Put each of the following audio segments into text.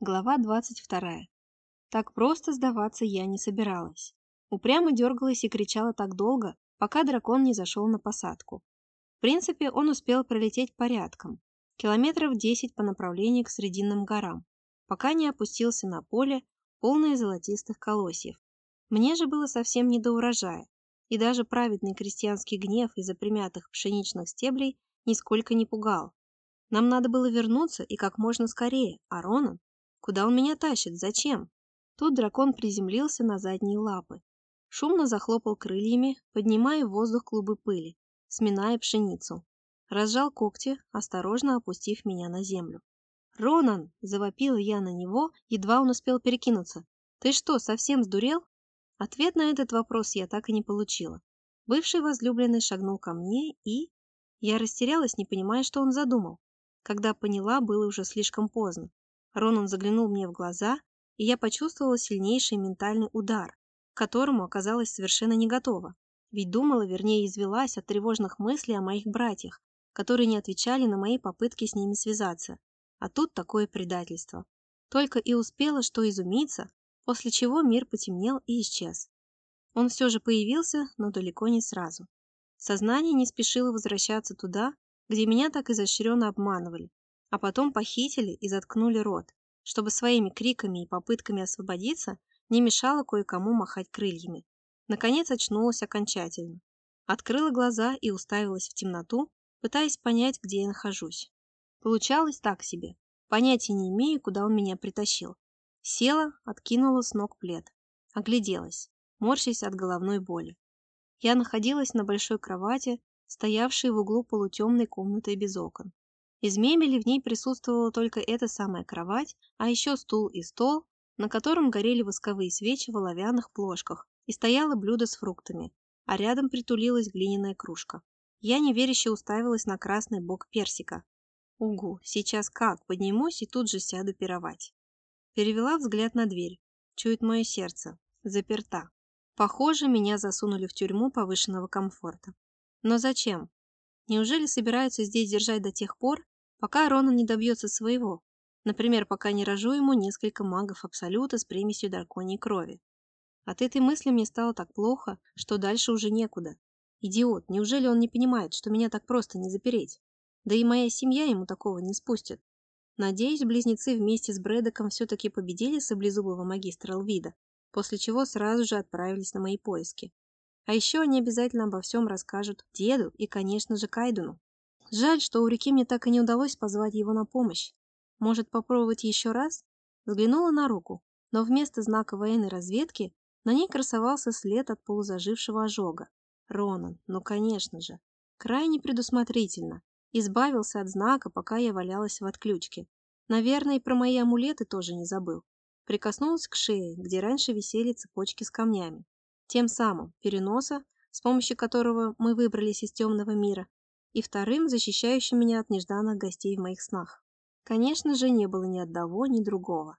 Глава 22. Так просто сдаваться я не собиралась. Упрямо дергалась и кричала так долго, пока дракон не зашел на посадку. В принципе, он успел пролететь порядком. Километров 10 по направлению к Срединным горам, пока не опустился на поле, полное золотистых колосьев. Мне же было совсем не до урожая, и даже праведный крестьянский гнев из-за примятых пшеничных стеблей нисколько не пугал. Нам надо было вернуться и как можно скорее, а Ронан Куда он меня тащит? Зачем? Тут дракон приземлился на задние лапы. Шумно захлопал крыльями, поднимая в воздух клубы пыли, сминая пшеницу. Разжал когти, осторожно опустив меня на землю. «Ронан!» – завопила я на него, едва он успел перекинуться. «Ты что, совсем сдурел?» Ответ на этот вопрос я так и не получила. Бывший возлюбленный шагнул ко мне и... Я растерялась, не понимая, что он задумал. Когда поняла, было уже слишком поздно. Ронан заглянул мне в глаза, и я почувствовала сильнейший ментальный удар, к которому оказалась совершенно не готова. Ведь думала, вернее, извелась от тревожных мыслей о моих братьях, которые не отвечали на мои попытки с ними связаться. А тут такое предательство. Только и успела что изумиться, после чего мир потемнел и исчез. Он все же появился, но далеко не сразу. Сознание не спешило возвращаться туда, где меня так изощренно обманывали, а потом похитили и заткнули рот, чтобы своими криками и попытками освободиться не мешало кое-кому махать крыльями. Наконец очнулась окончательно. Открыла глаза и уставилась в темноту, пытаясь понять, где я нахожусь. Получалось так себе. Понятия не имею, куда он меня притащил. Села, откинула с ног плед. Огляделась, морщась от головной боли. Я находилась на большой кровати, стоявшей в углу полутемной комнаты без окон. Из мебели в ней присутствовала только эта самая кровать, а еще стул и стол, на котором горели восковые свечи в оловянных плошках, и стояло блюдо с фруктами, а рядом притулилась глиняная кружка. Я неверяще уставилась на красный бок персика. Угу, сейчас как, поднимусь и тут же сяду пировать. Перевела взгляд на дверь. Чует мое сердце. Заперта. Похоже, меня засунули в тюрьму повышенного комфорта. Но зачем? Неужели собираются здесь держать до тех пор, пока Ронан не добьется своего? Например, пока не рожу ему несколько магов Абсолюта с примесью драконьей крови. От этой мысли мне стало так плохо, что дальше уже некуда. Идиот, неужели он не понимает, что меня так просто не запереть? Да и моя семья ему такого не спустит. Надеюсь, близнецы вместе с Брэдоком все-таки победили саблезубого магистра Лвида, после чего сразу же отправились на мои поиски. А еще они обязательно обо всем расскажут деду и, конечно же, Кайдуну. Жаль, что у реки мне так и не удалось позвать его на помощь. Может, попробовать еще раз? Взглянула на руку, но вместо знака военной разведки на ней красовался след от полузажившего ожога. Ронан, ну конечно же. Крайне предусмотрительно. Избавился от знака, пока я валялась в отключке. Наверное, и про мои амулеты тоже не забыл. Прикоснулась к шее, где раньше висели цепочки с камнями тем самым переноса, с помощью которого мы выбрались из темного мира, и вторым, защищающим меня от нежданных гостей в моих снах. Конечно же, не было ни одного, ни другого.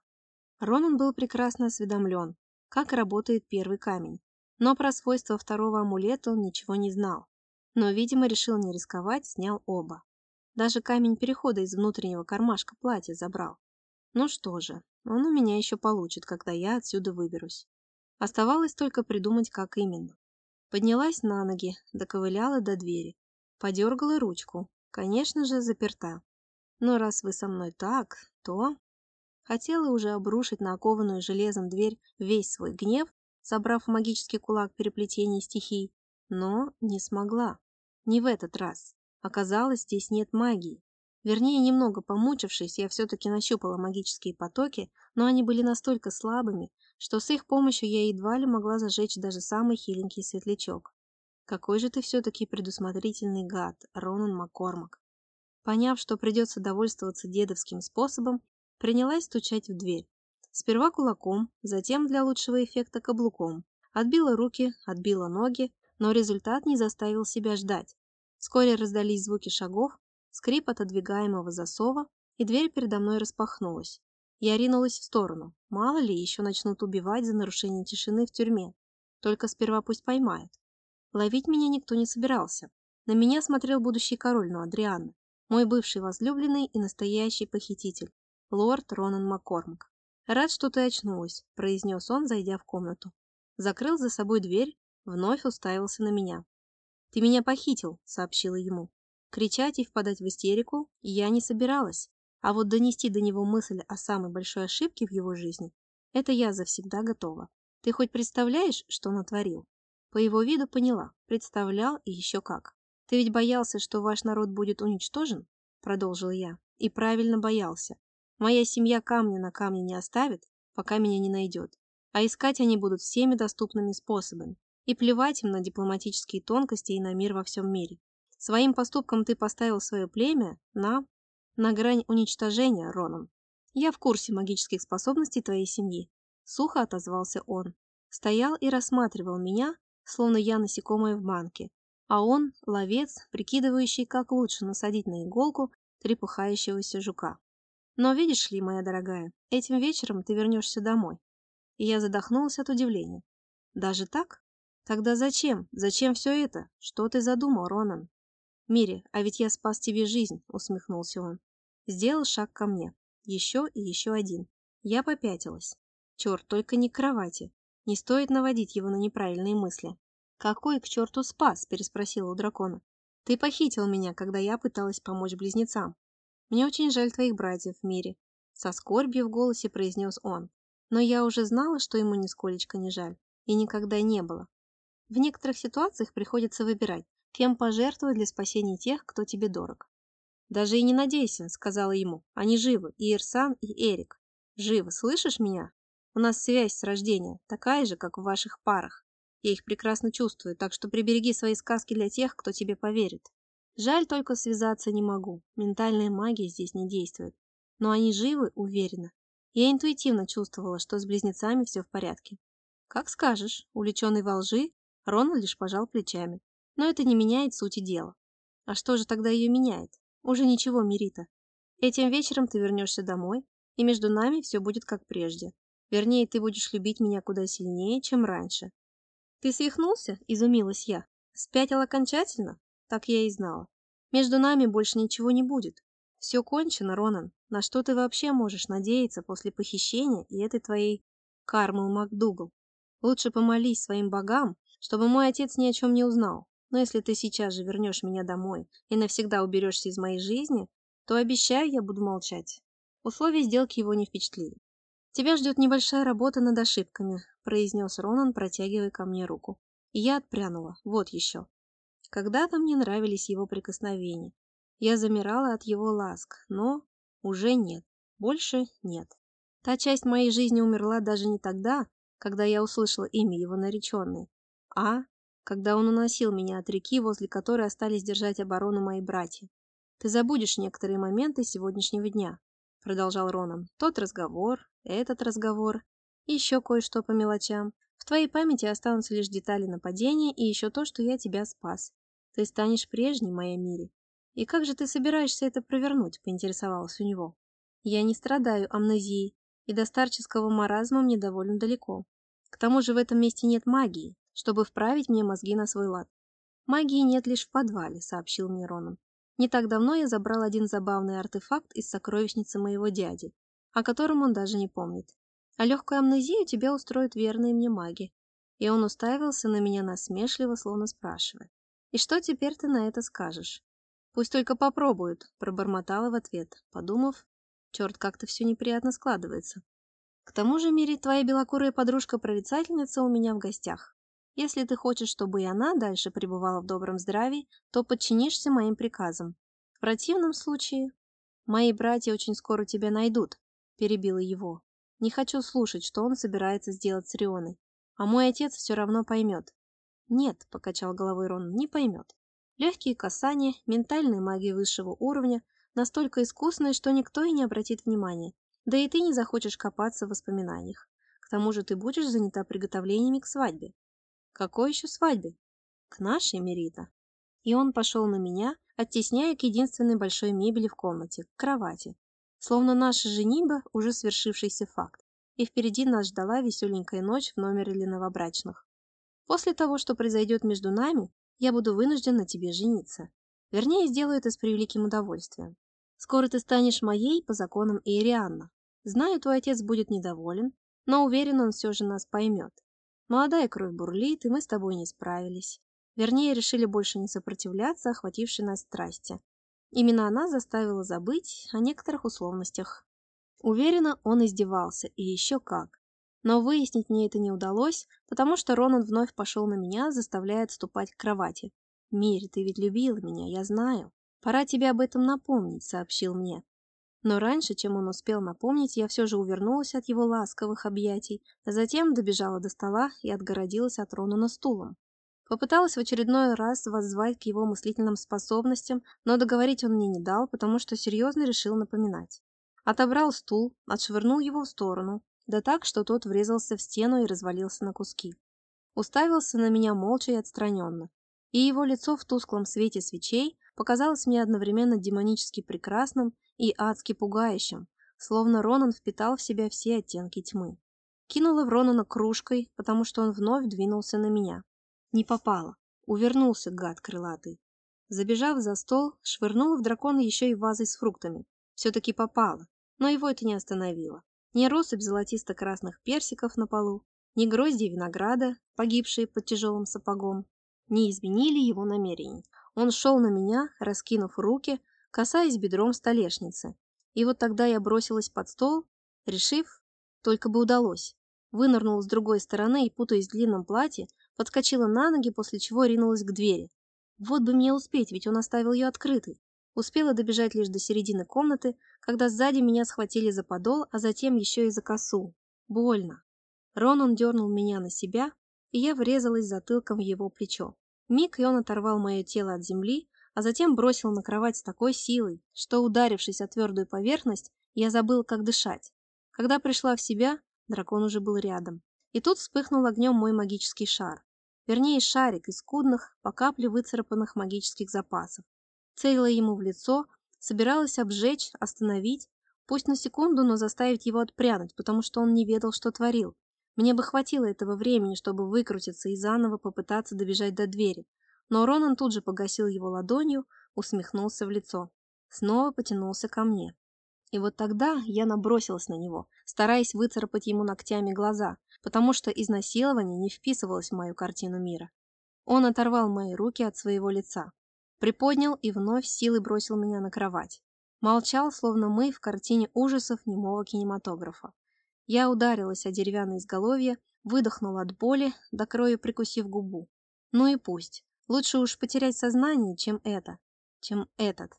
Ронан был прекрасно осведомлен, как работает первый камень, но про свойства второго амулета он ничего не знал. Но, видимо, решил не рисковать, снял оба. Даже камень перехода из внутреннего кармашка платья забрал. Ну что же, он у меня еще получит, когда я отсюда выберусь. Оставалось только придумать, как именно. Поднялась на ноги, доковыляла до двери. Подергала ручку. Конечно же, заперта. Но раз вы со мной так, то... Хотела уже обрушить на окованную железом дверь весь свой гнев, собрав в магический кулак переплетение стихий, но не смогла. Не в этот раз. Оказалось, здесь нет магии. Вернее, немного помучившись, я все-таки нащупала магические потоки, но они были настолько слабыми, что с их помощью я едва ли могла зажечь даже самый хиленький светлячок. Какой же ты все-таки предусмотрительный гад, Ронан Маккормак. Поняв, что придется довольствоваться дедовским способом, принялась стучать в дверь. Сперва кулаком, затем для лучшего эффекта каблуком. Отбила руки, отбила ноги, но результат не заставил себя ждать. Вскоре раздались звуки шагов, скрип отодвигаемого засова, и дверь передо мной распахнулась. Я ринулась в сторону. Мало ли, еще начнут убивать за нарушение тишины в тюрьме. Только сперва пусть поймают. Ловить меня никто не собирался. На меня смотрел будущий король Нуадриана, мой бывший возлюбленный и настоящий похититель, лорд Ронан Маккормак. «Рад, что ты очнулась», – произнес он, зайдя в комнату. Закрыл за собой дверь, вновь уставился на меня. «Ты меня похитил», – сообщила ему. Кричать и впадать в истерику я не собиралась, а вот донести до него мысль о самой большой ошибке в его жизни – это я завсегда готова. Ты хоть представляешь, что натворил? По его виду поняла, представлял и еще как. Ты ведь боялся, что ваш народ будет уничтожен? Продолжил я. И правильно боялся. Моя семья камня на камне не оставит, пока меня не найдет. А искать они будут всеми доступными способами. И плевать им на дипломатические тонкости и на мир во всем мире. Своим поступком ты поставил свое племя на... на грань уничтожения, Роном. Я в курсе магических способностей твоей семьи. Сухо отозвался он. Стоял и рассматривал меня, словно я насекомое в банке, а он — ловец, прикидывающий, как лучше насадить на иголку трепыхающегося жука. Но видишь ли, моя дорогая, этим вечером ты вернешься домой. И я задохнулась от удивления. Даже так? Тогда зачем? Зачем все это? Что ты задумал, Ронан? Мири, а ведь я спас тебе жизнь, усмехнулся он. Сделал шаг ко мне. Еще и еще один. Я попятилась. Черт, только не к кровати. Не стоит наводить его на неправильные мысли. «Какой к черту спас?» – переспросила у дракона. «Ты похитил меня, когда я пыталась помочь близнецам. Мне очень жаль твоих братьев в мире», – со скорбью в голосе произнес он. Но я уже знала, что ему нисколечко не жаль, и никогда не было. В некоторых ситуациях приходится выбирать, кем пожертвовать для спасения тех, кто тебе дорог. «Даже и не надейся», — сказала ему. «Они живы, и Ирсан, и Эрик. Живы, слышишь меня? У нас связь с рождения, такая же, как в ваших парах. Я их прекрасно чувствую, так что прибереги свои сказки для тех, кто тебе поверит. Жаль, только связаться не могу. Ментальная магия здесь не действует. Но они живы, уверена. Я интуитивно чувствовала, что с близнецами все в порядке. Как скажешь, увлеченный во лжи, Ронald лишь пожал плечами. Но это не меняет сути дела. А что же тогда ее меняет? Уже ничего, Мирита. Этим вечером ты вернешься домой, и между нами все будет как прежде. Вернее, ты будешь любить меня куда сильнее, чем раньше. «Ты свихнулся?» – изумилась я. «Спятил окончательно?» Так я и знала. «Между нами больше ничего не будет. Все кончено, Ронан. На что ты вообще можешь надеяться после похищения и этой твоей кармы МакДугал? Лучше помолись своим богам, чтобы мой отец ни о чем не узнал. Но если ты сейчас же вернешь меня домой и навсегда уберешься из моей жизни, то обещаю, я буду молчать». Условия сделки его не впечатлили. «Тебя ждет небольшая работа над ошибками», – произнес Ронан, протягивая ко мне руку. И я отпрянула. Вот еще. Когда-то мне нравились его прикосновения. Я замирала от его ласк, но уже нет. Больше нет. Та часть моей жизни умерла даже не тогда, когда я услышала имя его нареченной, а когда он уносил меня от реки, возле которой остались держать оборону мои братья. Ты забудешь некоторые моменты сегодняшнего дня, продолжал Ронан. Тот разговор, этот разговор еще кое-что по мелочам. В твоей памяти останутся лишь детали нападения и еще то, что я тебя спас. Ты станешь прежней, моя Мири. И как же ты собираешься это провернуть, поинтересовалась у него. Я не страдаю амнезией, и до старческого маразма мне довольно далеко. К тому же в этом месте нет магии, чтобы вправить мне мозги на свой лад. Магии нет лишь в подвале, сообщил мне Ронан. Не так давно я забрал один забавный артефакт из сокровищницы моего дяди, о котором он даже не помнит. А легкую амнезию тебя устроят верные мне маги. И он уставился на меня насмешливо, словно спрашивая. И что теперь ты на это скажешь? Пусть только попробуют, пробормотала в ответ, подумав, черт, как-то все неприятно складывается. К тому же, Мири, твоя белокурая подружка-прорицательница у меня в гостях. Если ты хочешь, чтобы и она дальше пребывала в добром здравии, то подчинишься моим приказам. В противном случае... Мои братья очень скоро тебя найдут, перебила его. Не хочу слушать, что он собирается сделать с Рионой. А мой отец все равно поймет. Нет, покачал головой Рон, не поймет. Легкие касания, ментальная магия высшего уровня, настолько искусная, что никто и не обратит внимания. Да и ты не захочешь копаться в воспоминаниях. К тому же ты будешь занята приготовлениями к свадьбе. Какой еще свадьбе? К нашей, Мерита. И он пошел на меня, оттесняя к единственной большой мебели в комнате, к кровати. Словно наша женитьба – уже свершившийся факт, и впереди нас ждала веселенькая ночь в номере для новобрачных. После того, что произойдет между нами, я буду вынужден на тебе жениться. Вернее, сделаю это с превеликим удовольствием. Скоро ты станешь моей по законам Иерианна. Знаю, твой отец будет недоволен, но уверен, он все же нас поймет. Молодая кровь бурлит, и мы с тобой не справились. Вернее, решили больше не сопротивляться охватившей нас страсти. Именно она заставила забыть о некоторых условностях. Уверена, он издевался, и еще как. Но выяснить мне это не удалось, потому что Ронан вновь пошел на меня, заставляя отступать к кровати. «Мири, ты ведь любила меня, я знаю. Пора тебе об этом напомнить», — сообщил мне. Но раньше, чем он успел напомнить, я все же увернулась от его ласковых объятий, а затем добежала до стола и отгородилась от Ронана стулом. Попыталась в очередной раз воззвать к его мыслительным способностям, но договорить он мне не дал, потому что серьезно решил напоминать. Отобрал стул, отшвырнул его в сторону, да так, что тот врезался в стену и развалился на куски. Уставился на меня молча и отстраненно, и его лицо в тусклом свете свечей показалось мне одновременно демонически прекрасным и адски пугающим, словно Ронан впитал в себя все оттенки тьмы. Кинула в Ронана кружкой, потому что он вновь двинулся на меня. Не попало. Увернулся, гад крылатый. Забежав за стол, швырнула в дракона еще и вазой с фруктами. Все-таки попало, но его это не остановило. Ни россыпь золотисто-красных персиков на полу, ни грозди винограда, погибшие под тяжелым сапогом, не изменили его намерений. Он шел на меня, раскинув руки, касаясь бедром столешницы. И вот тогда я бросилась под стол, решив, только бы удалось. Вынырнула с другой стороны и, путаясь в длинном платье, подскочила на ноги, после чего ринулась к двери. Вот бы мне успеть, ведь он оставил ее открытой. Успела добежать лишь до середины комнаты, когда сзади меня схватили за подол, а затем еще и за косу. Больно. Ронан дернул меня на себя, и я врезалась затылком в его плечо. Миг, и он оторвал мое тело от земли, а затем бросил на кровать с такой силой, что, ударившись о твердую поверхность, я забыл, как дышать. Когда пришла в себя, дракон уже был рядом. И тут вспыхнул огнем мой магический шар. Вернее, шарик из скудных, по капле выцарапанных магических запасов. Целила ему в лицо, собиралась обжечь, остановить, пусть на секунду, но заставить его отпрянуть, потому что он не ведал, что творил. Мне бы хватило этого времени, чтобы выкрутиться и заново попытаться добежать до двери. Но Ронан тут же погасил его ладонью, усмехнулся в лицо. Снова потянулся ко мне. И вот тогда я набросилась на него, стараясь выцарапать ему ногтями глаза, потому что изнасилование не вписывалось в мою картину мира. Он оторвал мои руки от своего лица, приподнял и вновь силой бросил меня на кровать. Молчал, словно мы в картине ужасов немого кинематографа. Я ударилась о деревянное изголовье, выдохнула от боли, до крови прикусив губу. Ну и пусть. Лучше уж потерять сознание, чем это. Чем этот.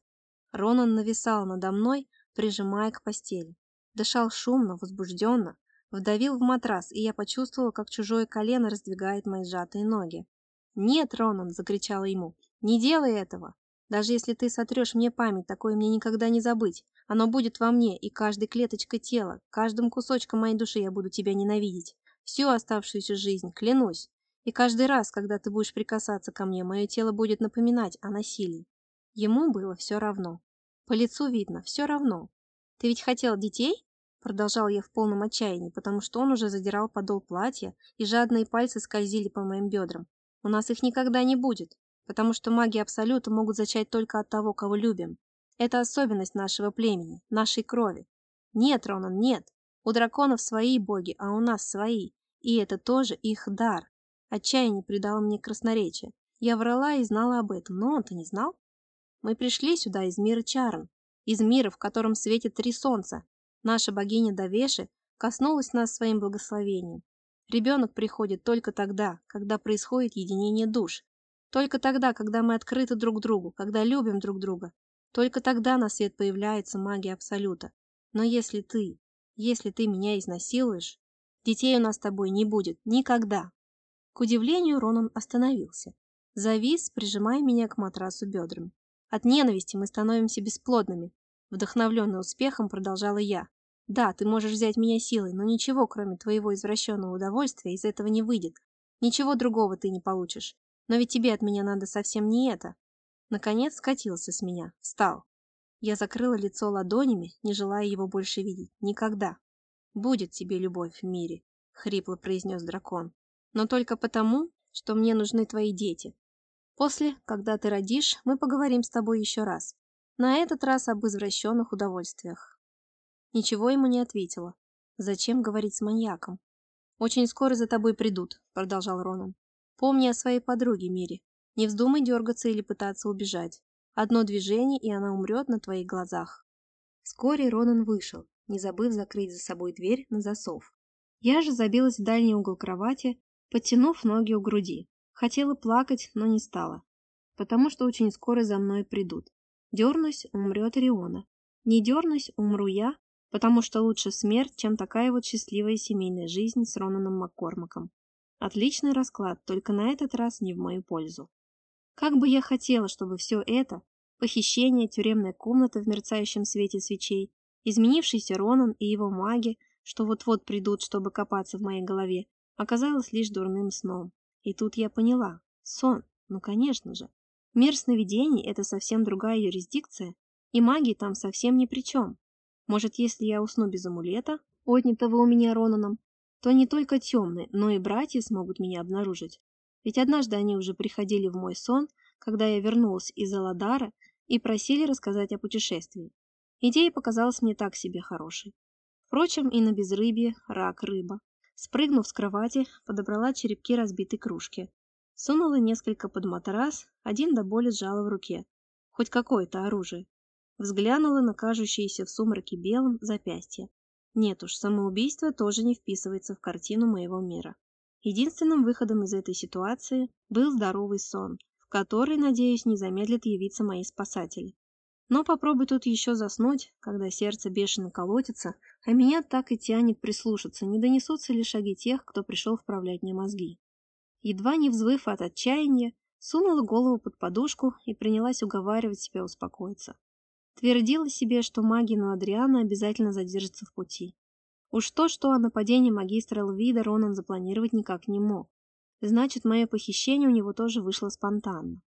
Ронан нависал надо мной, прижимая к постели. Дышал шумно, возбужденно, вдавил в матрас, и я почувствовала, как чужое колено раздвигает мои сжатые ноги. «Нет, Ронан!» – закричала ему. «Не делай этого! Даже если ты сотрешь мне память, такое мне никогда не забыть. Оно будет во мне, и каждой клеточкой тела, каждым кусочком моей души я буду тебя ненавидеть. Всю оставшуюся жизнь, клянусь. И каждый раз, когда ты будешь прикасаться ко мне, мое тело будет напоминать о насилии. Ему было все равно. По лицу видно, все равно. Ты ведь хотел детей? Продолжал я в полном отчаянии, потому что он уже задирал подол платья, и жадные пальцы скользили по моим бедрам. У нас их никогда не будет, потому что маги Абсолюта могут зачать только от того, кого любим. Это особенность нашего племени, нашей крови. Нет, Ронан, нет. У драконов свои боги, а у нас свои. И это тоже их дар. Отчаяние придало мне красноречие. Я врала и знала об этом, но он-то не знал. Мы пришли сюда из мира Чарн, из мира, в котором светит три солнца. Наша богиня Давеши коснулась нас своим благословением. Ребенок приходит только тогда, когда происходит единение душ. Только тогда, когда мы открыты друг другу, когда любим друг друга, только тогда на свет появляется магия Абсолюта. Но если ты, если ты меня изнасилуешь, детей у нас с тобой не будет никогда. К удивлению, Ронан остановился. Завис, прижимая меня к матрасу бедрами. От ненависти мы становимся бесплодными. Вдохновленный успехом продолжала я. Да, ты можешь взять меня силой, но ничего, кроме твоего извращенного удовольствия, из этого не выйдет. Ничего другого ты не получишь. Но ведь тебе от меня надо совсем не это. Наконец скатился с меня, встал. Я закрыла лицо ладонями, не желая его больше видеть. Никогда. «Будет тебе любовь в мире», — хрипло произнес дракон. «Но только потому, что мне нужны твои дети. После, когда ты родишь, мы поговорим с тобой еще раз. На этот раз об извращенных удовольствиях. Ничего ему не ответила. Зачем говорить с маньяком? «Очень скоро за тобой придут», — продолжал Ронан. «Помни о своей подруге, Мире. Не вздумай дергаться или пытаться убежать. Одно движение, и она умрет на твоих глазах». Вскоре Ронан вышел, не забыв закрыть за собой дверь на засов. Я же забилась в дальний угол кровати, подтянув ноги у груди. Хотела плакать, но не стала, потому что очень скоро за мной придут. Дернусь, умрет Риона. Не дернусь, умру я, потому что лучше смерть, чем такая вот счастливая семейная жизнь с Ронаном Маккормаком. Отличный расклад, только на этот раз не в мою пользу. Как бы я хотела, чтобы все это, похищение, тюремная комната в мерцающем свете свечей, изменившийся Ронан и его маги, что вот-вот придут, чтобы копаться в моей голове, оказалось лишь дурным сном. И тут я поняла. Сон. Ну, конечно же. Мир сновидений – это совсем другая юрисдикция, и магия там совсем ни при чем. Может, если я усну без амулета, отнятого у меня Ронаном, то не только темные, но и братья смогут меня обнаружить. Ведь однажды они уже приходили в мой сон, когда я вернулась из Аладара, и просили рассказать о путешествии. Идея показалась мне так себе хорошей. Впрочем, и на безрыбье рак рыба. Спрыгнув с кровати, подобрала черепки разбитой кружки. Сунула несколько под матрас, один до боли сжала в руке. Хоть какое-то оружие. Взглянула на кажущееся в сумраке белым запястье. Нет уж, самоубийство тоже не вписывается в картину моего мира. Единственным выходом из этой ситуации был здоровый сон, в который, надеюсь, не замедлит явиться мои спасатели. Но попробуй тут еще заснуть, когда сердце бешено колотится, а меня так и тянет прислушаться, не донесутся ли шаги тех, кто пришел вправлять мне мозги. Едва не взвыв от отчаяния, сунула голову под подушку и принялась уговаривать себя успокоиться. Твердила себе, что магину Адриана обязательно задержится в пути. Уж то, что о нападении магистра Элвида Ронан запланировать никак не мог. Значит, мое похищение у него тоже вышло спонтанно.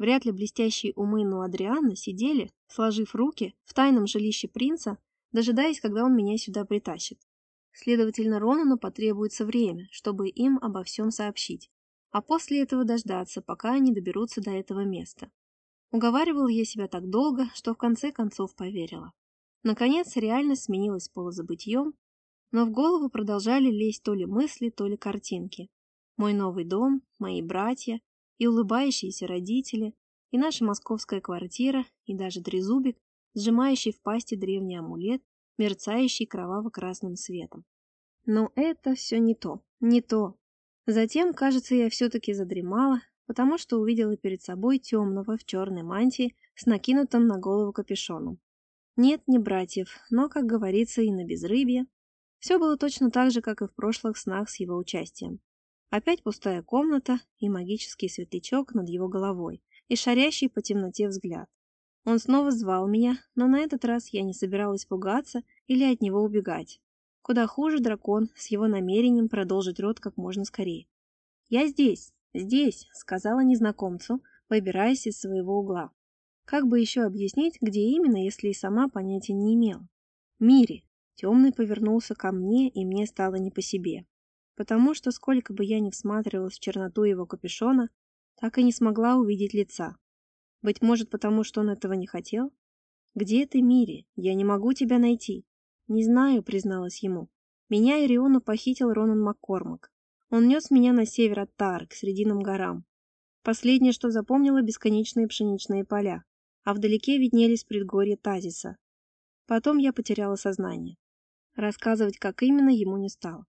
Вряд ли блестящие умы Нуадриана сидели, сложив руки, в тайном жилище принца, дожидаясь, когда он меня сюда притащит. Следовательно, Ронану потребуется время, чтобы им обо всем сообщить, а после этого дождаться, пока они доберутся до этого места. Уговаривала я себя так долго, что в конце концов поверила. Наконец, реальность сменилась полузабытьем, но в голову продолжали лезть то ли мысли, то ли картинки. Мой новый дом, мои братья, и улыбающиеся родители, и наша московская квартира, и даже трезубик, сжимающий в пасти древний амулет, мерцающий кроваво-красным светом. Но это все не то, не то. Затем, кажется, я все-таки задремала, потому что увидела перед собой темного в черной мантии с накинутым на голову капюшоном. Нет, не братьев, но, как говорится, и на безрыбье. Все было точно так же, как и в прошлых снах с его участием. Опять пустая комната и магический светлячок над его головой, и шарящий по темноте взгляд. Он снова звал меня, но на этот раз я не собиралась пугаться или от него убегать. Куда хуже дракон с его намерением продолжить род как можно скорее. «Я здесь!» «Здесь», — сказала незнакомцу, выбираясь из своего угла. Как бы еще объяснить, где именно, если и сама понятия не имела? «Мире». Темный повернулся ко мне, и мне стало не по себе. Потому что, сколько бы я ни всматривалась в черноту его капюшона, так и не смогла увидеть лица. Быть может, потому что он этого не хотел? «Где ты, Мире? Я не могу тебя найти». «Не знаю», — призналась ему. «Меня и Риону похитил Ронан Маккормак. Он нес меня на север от Тар, к Срединным горам. Последнее, что запомнила, бесконечные пшеничные поля, а вдалеке виднелись предгорья Тазиса. Потом я потеряла сознание. Рассказывать, как именно, ему не стал.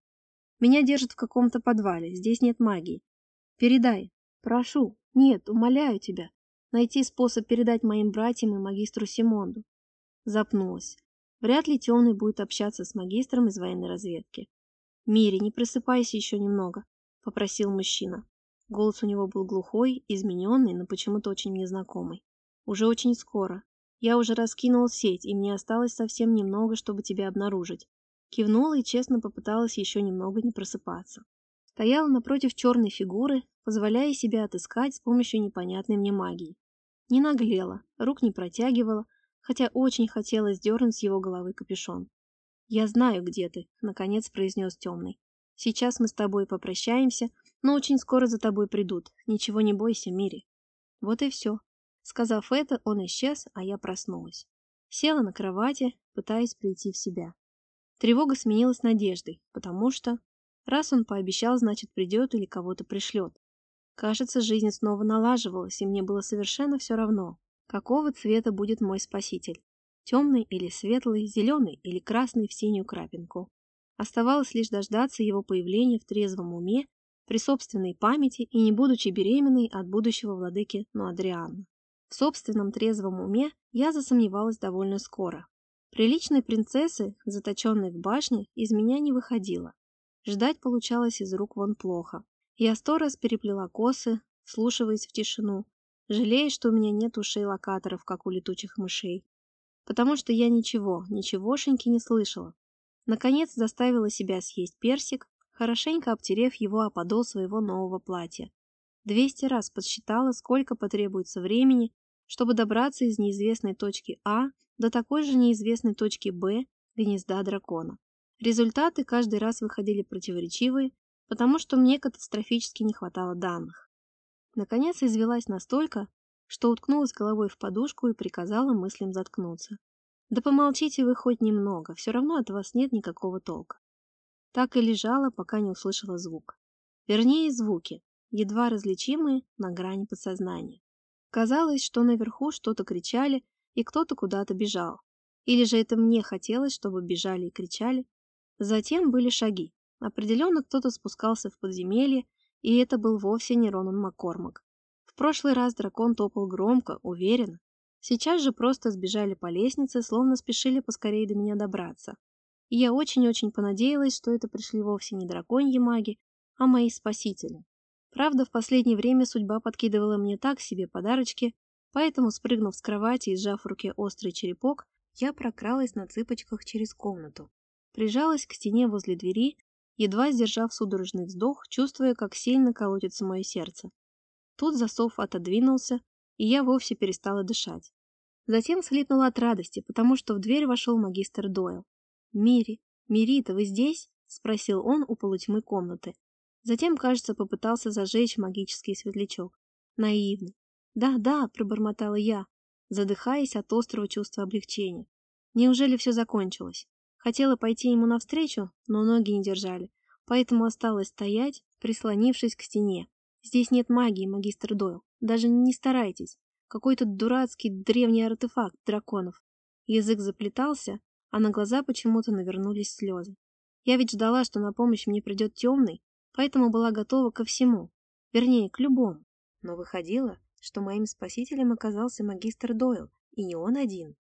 Меня держат в каком-то подвале, здесь нет магии. Передай. Прошу. Нет, умоляю тебя. Найти способ передать моим братьям и магистру Симонду. Запнулась. Вряд ли темный будет общаться с магистром из военной разведки. «Мири, не просыпайся еще немного», — попросил мужчина. Голос у него был глухой, измененный, но почему-то очень незнакомый. «Уже очень скоро. Я уже раскинул сеть, и мне осталось совсем немного, чтобы тебя обнаружить». Кивнула и честно попыталась еще немного не просыпаться. Стояла напротив черной фигуры, позволяя себя отыскать с помощью непонятной мне магии. Не наглела, рук не протягивала, хотя очень хотела сдернуть с его головы капюшон. «Я знаю, где ты», — наконец произнес темный. «Сейчас мы с тобой попрощаемся, но очень скоро за тобой придут. Ничего не бойся, Мири». Вот и все. Сказав это, он исчез, а я проснулась. Села на кровати, пытаясь прийти в себя. Тревога сменилась надеждой, потому что... Раз он пообещал, значит придет или кого-то пришлет. Кажется, жизнь снова налаживалась, и мне было совершенно все равно, какого цвета будет мой спаситель. Темный или светлый, зеленый или красный в синюю крапинку. Оставалось лишь дождаться его появления в трезвом уме, при собственной памяти и не будучи беременной от будущего владыки Нуадриана. В собственном трезвом уме я засомневалась довольно скоро. Приличной принцессы, заточенной в башне, из меня не выходило. Ждать получалось из рук вон плохо. Я сто раз переплела косы, вслушиваясь в тишину, жалея, что у меня нет ушей локаторов, как у летучих мышей. Потому что я ничего, ничегошеньки не слышала. Наконец заставила себя съесть персик, хорошенько обтерев его о подол своего нового платья. Двести раз подсчитала, сколько потребуется времени, чтобы добраться из неизвестной точки А до такой же неизвестной точки Б гнезда дракона. Результаты каждый раз выходили противоречивые, потому что мне катастрофически не хватало данных. Наконец извелась настолько, что уткнулась головой в подушку и приказала мыслям заткнуться. Да помолчите вы хоть немного, все равно от вас нет никакого толка. Так и лежала, пока не услышала звук. Вернее, звуки, едва различимые на грани подсознания. Казалось, что наверху что-то кричали, и кто-то куда-то бежал. Или же это мне хотелось, чтобы бежали и кричали. Затем были шаги. Определенно кто-то спускался в подземелье, и это был вовсе не Ронан Маккормак. В прошлый раз дракон топал громко, уверенно, Сейчас же просто сбежали по лестнице, словно спешили поскорее до меня добраться. И я очень-очень понадеялась, что это пришли вовсе не драконьи маги, а мои спасители. Правда, в последнее время судьба подкидывала мне так себе подарочки, поэтому, спрыгнув с кровати и сжав в руке острый черепок, я прокралась на цыпочках через комнату. Прижалась к стене возле двери, едва сдержав судорожный вздох, чувствуя, как сильно колотится мое сердце. Тут засов отодвинулся, и я вовсе перестала дышать. Затем слипнула от радости, потому что в дверь вошел магистр Дойл. «Мири, Мирита, вы здесь?» — спросил он у полутьмы комнаты. Затем, кажется, попытался зажечь магический светлячок. Наивно. «Да, да», — пробормотала я, задыхаясь от острого чувства облегчения. Неужели все закончилось? Хотела пойти ему навстречу, но ноги не держали, поэтому осталась стоять, прислонившись к стене. Здесь нет магии, магистр Дойл. Даже не старайтесь. Какой-то дурацкий древний артефакт драконов. Язык заплетался, а на глаза почему-то навернулись слезы. Я ведь ждала, что на помощь мне придет темный, поэтому была готова ко всему. Вернее, к любому. Но выходило, что моим спасителем оказался магистр Дойл, и не он один.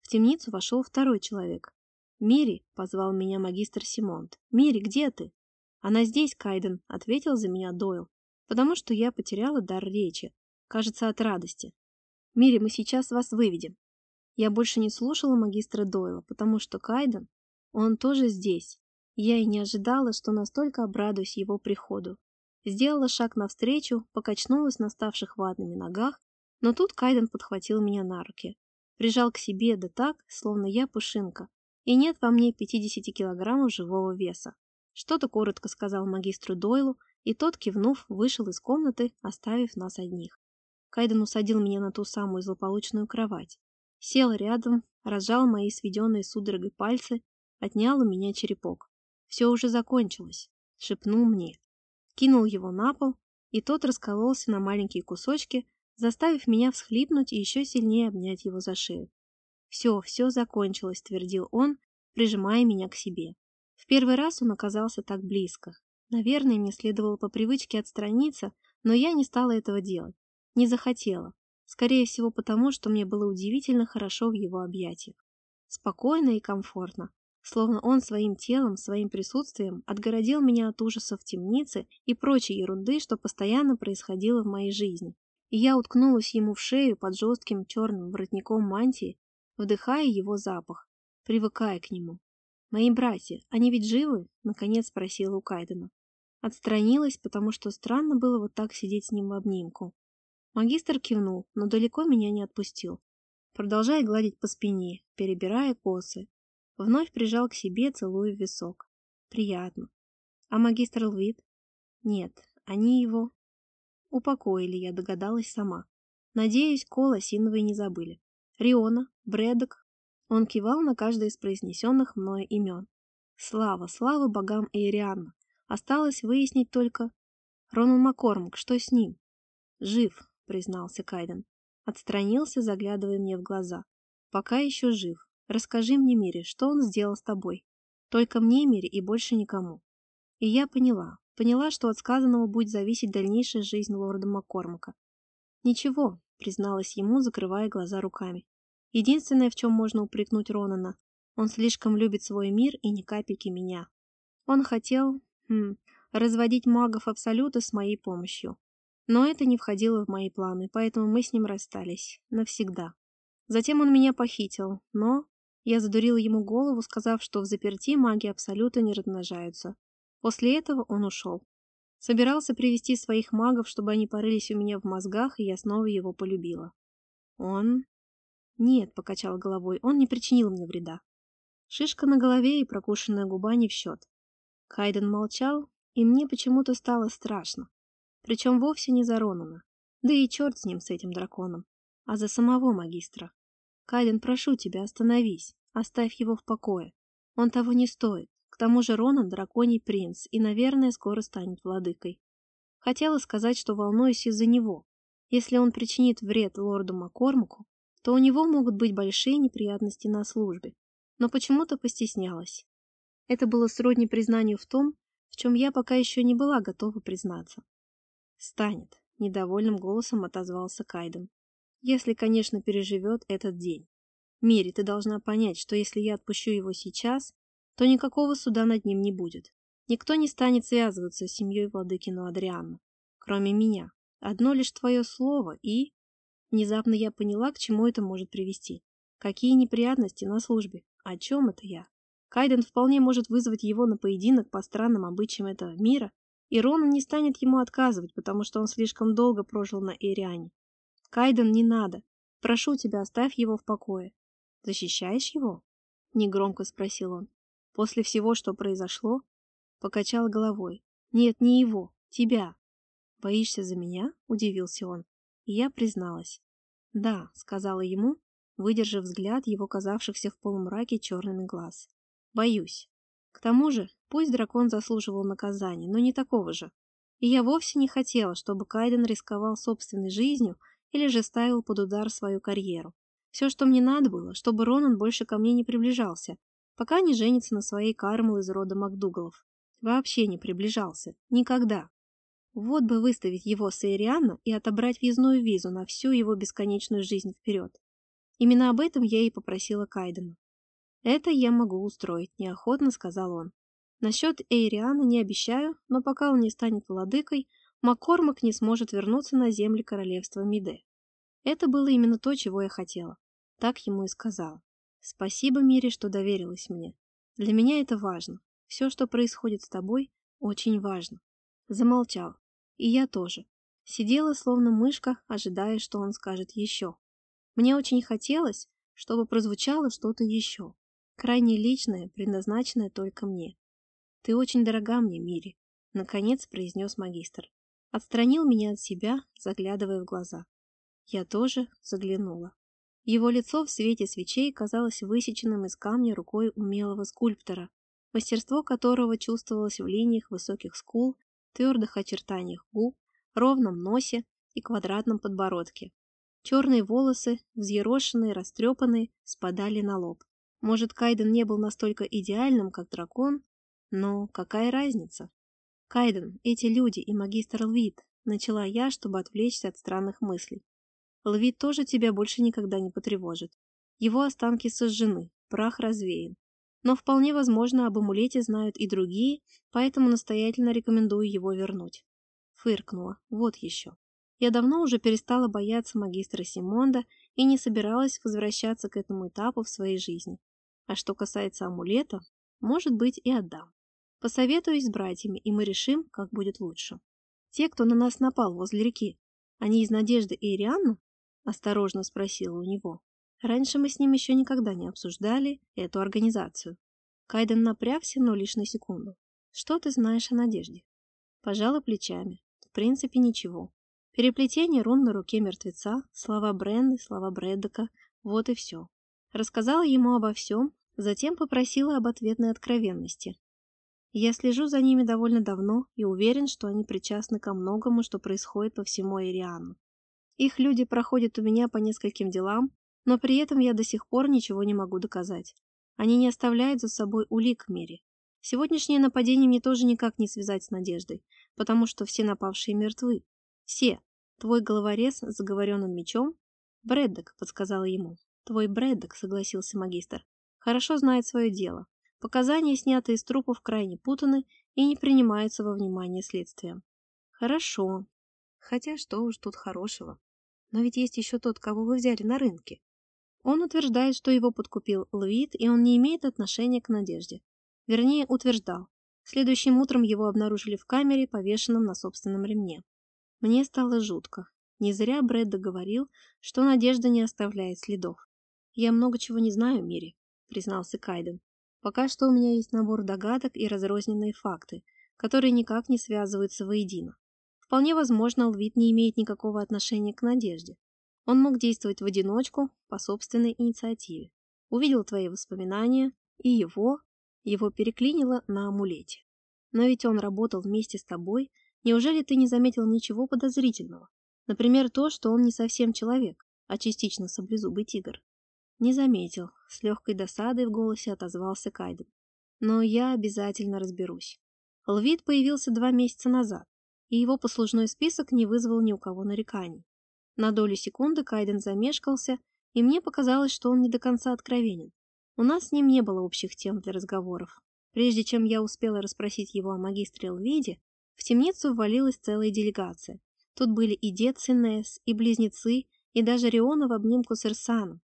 В темницу вошел второй человек. «Мири», — позвал меня магистр Симонт. «Мири, где ты?» «Она здесь, Кайден», — ответил за меня Дойл потому что я потеряла дар речи, кажется, от радости. Мири, мы сейчас вас выведем. Я больше не слушала магистра Дойла, потому что Кайден, он тоже здесь. Я и не ожидала, что настолько обрадуюсь его приходу. Сделала шаг навстречу, покачнулась на ставших ватными ногах, но тут Кайден подхватил меня на руки. Прижал к себе, да так, словно я пушинка, и нет во мне 50 килограммов живого веса. Что-то коротко сказал магистру Дойлу, и тот, кивнув, вышел из комнаты, оставив нас одних. Кайден усадил меня на ту самую злополучную кровать. Сел рядом, разжал мои сведенные судорогой пальцы, отнял у меня черепок. «Все уже закончилось», — шепнул мне. Кинул его на пол, и тот раскололся на маленькие кусочки, заставив меня всхлипнуть и еще сильнее обнять его за шею. «Все, все закончилось», — твердил он, прижимая меня к себе. В первый раз он оказался так близко, Наверное, мне следовало по привычке отстраниться, но я не стала этого делать. Не захотела. Скорее всего потому, что мне было удивительно хорошо в его объятиях. Спокойно и комфортно. Словно он своим телом, своим присутствием отгородил меня от ужасов темницы и прочей ерунды, что постоянно происходило в моей жизни. И я уткнулась ему в шею под жестким черным воротником мантии, вдыхая его запах, привыкая к нему. «Мои братья, они ведь живы?» — наконец спросила у Кайдена. Отстранилась, потому что странно было вот так сидеть с ним в обнимку. Магистр кивнул, но далеко меня не отпустил. Продолжая гладить по спине, перебирая косы. Вновь прижал к себе, целуя висок. Приятно. А магистр Лвит? Нет, они его... Упокоили, я догадалась сама. Надеюсь, Кол осиновые не забыли. Риона, Брэдок, Он кивал на каждое из произнесенных мною имен. Слава, слава богам Эйрианна. Осталось выяснить только... Ронан Маккормк, что с ним? Жив, признался Кайден. Отстранился, заглядывая мне в глаза. Пока еще жив. Расскажи мне, Мире, что он сделал с тобой? Только мне, Мире, и больше никому. И я поняла. Поняла, что от сказанного будет зависеть дальнейшая жизнь лорда Маккормака. Ничего, призналась ему, закрывая глаза руками. Единственное, в чем можно упрекнуть Ронана, он слишком любит свой мир и ни капельки меня. Он хотел, хм, разводить магов Абсолюта с моей помощью. Но это не входило в мои планы, поэтому мы с ним расстались. Навсегда. Затем он меня похитил, но... Я задурила ему голову, сказав, что в заперти маги Абсолюта не размножаются. После этого он ушел. Собирался привести своих магов, чтобы они порылись у меня в мозгах, и я снова его полюбила. Он... Нет, покачал головой, он не причинил мне вреда. Шишка на голове и прокушенная губа не в счет. Кайден молчал, и мне почему-то стало страшно. Причем вовсе не за Ронана. Да и черт с ним, с этим драконом. А за самого магистра. Кайден, прошу тебя, остановись. Оставь его в покое. Он того не стоит. К тому же Ронан – драконий принц и, наверное, скоро станет владыкой. Хотела сказать, что волнуюсь из-за него. Если он причинит вред лорду Маккормаку, то у него могут быть большие неприятности на службе. Но почему-то постеснялась. Это было сродни признанию в том, в чем я пока еще не была готова признаться. «Станет», — недовольным голосом отозвался Кайден. «Если, конечно, переживет этот день. Мири, ты должна понять, что если я отпущу его сейчас, то никакого суда над ним не будет. Никто не станет связываться с семьей владыкину Адрианна, кроме меня. Одно лишь твое слово и...» Внезапно я поняла, к чему это может привести. Какие неприятности на службе? О чем это я? Кайден вполне может вызвать его на поединок по странным обычаям этого мира, и Ронан не станет ему отказывать, потому что он слишком долго прожил на Эриане. Кайден, не надо. Прошу тебя, оставь его в покое. Защищаешь его? Негромко спросил он. После всего, что произошло? Покачал головой. Нет, не его, тебя. Боишься за меня? Удивился он. И я призналась. Да, сказала ему, выдержав взгляд его казавшихся в полумраке черными глаз. Боюсь. К тому же, пусть дракон заслуживал наказания, но не такого же. И я вовсе не хотела, чтобы Кайден рисковал собственной жизнью или же ставил под удар свою карьеру. Все, что мне надо было, чтобы Ронан больше ко мне не приближался, пока не женится на своей Кармел из рода Макдугалов. Вообще не приближался. Никогда. Вот бы выставить его с Эйрианна и отобрать въездную визу на всю его бесконечную жизнь вперед. Именно об этом я и попросила Кайдена. «Это я могу устроить», – неохотно сказал он. «Насчет Эйриана не обещаю, но пока он не станет владыкой, Маккормак не сможет вернуться на земли королевства Миде. Это было именно то, чего я хотела. Так ему и сказала. Спасибо, Мире, что доверилась мне. Для меня это важно. Все, что происходит с тобой, очень важно. Замолчал. И я тоже. Сидела, словно мышка, ожидая, что он скажет еще. Мне очень хотелось, чтобы прозвучало что-то еще крайне личное, предназначенное только мне. «Ты очень дорога мне, Мири», — наконец произнес магистр. Отстранил меня от себя, заглядывая в глаза. Я тоже заглянула. Его лицо в свете свечей казалось высеченным из камня рукой умелого скульптора, мастерство которого чувствовалось в линиях высоких скул, твердых очертаниях губ, ровном носе и квадратном подбородке. Черные волосы, взъерошенные, растрепанные, спадали на лоб. Может, Кайден не был настолько идеальным, как дракон, но какая разница? Кайден, эти люди и магистр Лвид, начала я, чтобы отвлечься от странных мыслей. Лвид тоже тебя больше никогда не потревожит. Его останки сожжены, прах развеян. Но вполне возможно, об амулете знают и другие, поэтому настоятельно рекомендую его вернуть. Фыркнула. Вот еще. Я давно уже перестала бояться магистра Симонда и не собиралась возвращаться к этому этапу в своей жизни. А что касается амулета, может быть и отдам. Посоветуюсь с братьями, и мы решим, как будет лучше. Те, кто на нас напал возле реки, они из Надежды и Ирианна? Осторожно спросила у него. Раньше мы с ним еще никогда не обсуждали эту организацию. Кайден напрягся, но лишь на секунду. Что ты знаешь о Надежде? Пожала плечами. В принципе, ничего. Переплетение рун на руке мертвеца, слова Бренды, слова Брэддока, вот и все. Рассказала ему обо всем, затем попросила об ответной откровенности. Я слежу за ними довольно давно и уверен, что они причастны ко многому, что происходит по всему Ириану. Их люди проходят у меня по нескольким делам, но при этом я до сих пор ничего не могу доказать. Они не оставляют за собой улик в мире. Сегодняшнее нападение мне тоже никак не связать с надеждой, потому что все напавшие мертвы. Все. Твой головорез с заговоренным мечом? Брэддок, подсказала ему. Твой Брэддок, согласился магистр. Хорошо знает свое дело. Показания, снятые из трупов, крайне путаны и не принимаются во внимание следствием. Хорошо. Хотя что уж тут хорошего. Но ведь есть еще тот, кого вы взяли на рынке. Он утверждает, что его подкупил Луид, и он не имеет отношения к Надежде. Вернее, утверждал. Следующим утром его обнаружили в камере, повешенном на собственном ремне. Мне стало жутко. Не зря Брэд говорил, что Надежда не оставляет следов. «Я много чего не знаю, Мири», — признался Кайден. «Пока что у меня есть набор догадок и разрозненные факты, которые никак не связываются воедино. Вполне возможно, Лвит не имеет никакого отношения к Надежде. Он мог действовать в одиночку, по собственной инициативе. Увидел твои воспоминания, и его, его переклинило на амулете. Но ведь он работал вместе с тобой, неужели ты не заметил ничего подозрительного? Например, то, что он не совсем человек, а частично саблезубый тигр. Не заметил, с легкой досадой в голосе отозвался Кайден. Но я обязательно разберусь. Лвид появился два месяца назад, и его послужной список не вызвал ни у кого нареканий. На долю секунды Кайден замешкался, и мне показалось, что он не до конца откровенен. У нас с ним не было общих тем для разговоров. Прежде чем я успела расспросить его о магистре Лвиде, в темницу ввалилась целая делегация. Тут были и дед Синес, и близнецы, и даже Риона в обнимку с Ирсаном.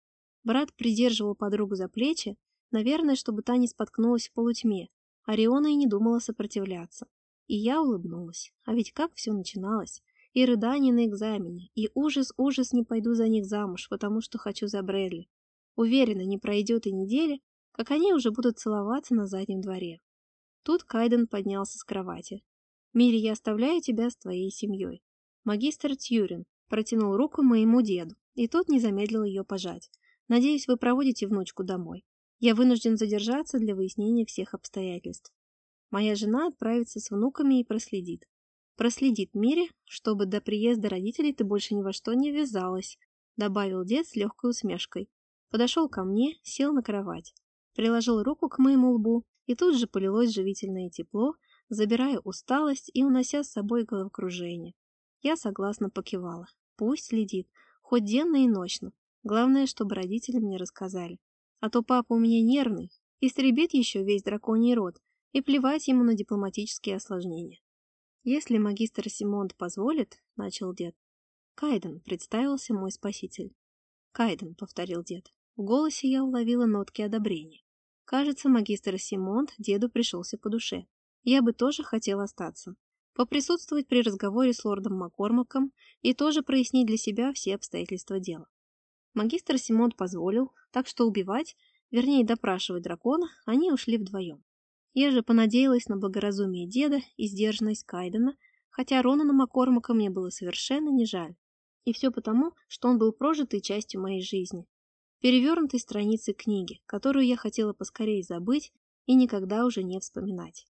Брат придерживал подругу за плечи, наверное, чтобы та не споткнулась в полутьме, а Риона и не думала сопротивляться. И я улыбнулась. А ведь как все начиналось? И рыдание на экзамене, и ужас-ужас не пойду за них замуж, потому что хочу за Брэдли. Уверена, не пройдет и недели, как они уже будут целоваться на заднем дворе. Тут Кайден поднялся с кровати. «Мири, я оставляю тебя с твоей семьей». Магистр Тьюрин протянул руку моему деду, и тот не замедлил ее пожать. «Надеюсь, вы проводите внучку домой. Я вынужден задержаться для выяснения всех обстоятельств. Моя жена отправится с внуками и проследит. Проследит Мире, чтобы до приезда родителей ты больше ни во что не ввязалась, добавил дед с легкой усмешкой. Подошел ко мне, сел на кровать, приложил руку к моему лбу, и тут же полилось живительное тепло, забирая усталость и унося с собой головокружение. Я согласно покивала. Пусть следит, хоть денно и ночно. Главное, чтобы родители мне рассказали. А то папа у меня нервный, истребит еще весь драконий род, и плевать ему на дипломатические осложнения. «Если магистр Симонт позволит», — начал дед. «Кайден», — представился мой спаситель. «Кайден», — повторил дед. В голосе я уловила нотки одобрения. Кажется, магистр Симонт деду пришелся по душе. Я бы тоже хотел остаться. Поприсутствовать при разговоре с лордом Маккормаком и тоже прояснить для себя все обстоятельства дела. Магистр Симонт позволил, так что убивать, вернее допрашивать дракона, они ушли вдвоем. Я же понадеялась на благоразумие деда и сдержанность Кайдена, хотя Ронана Маккормака мне было совершенно не жаль. И все потому, что он был прожитой частью моей жизни. Перевернутой страницей книги, которую я хотела поскорее забыть и никогда уже не вспоминать.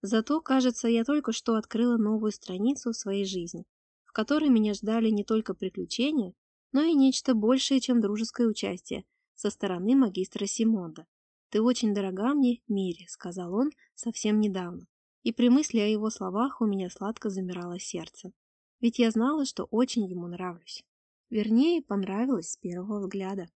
Зато, кажется, я только что открыла новую страницу в своей жизни, в которой меня ждали не только приключения, но и нечто большее, чем дружеское участие со стороны магистра Симонда. «Ты очень дорога мне, Мире», — сказал он совсем недавно. И при мысли о его словах у меня сладко замирало сердце. Ведь я знала, что очень ему нравлюсь. Вернее, понравилось с первого взгляда.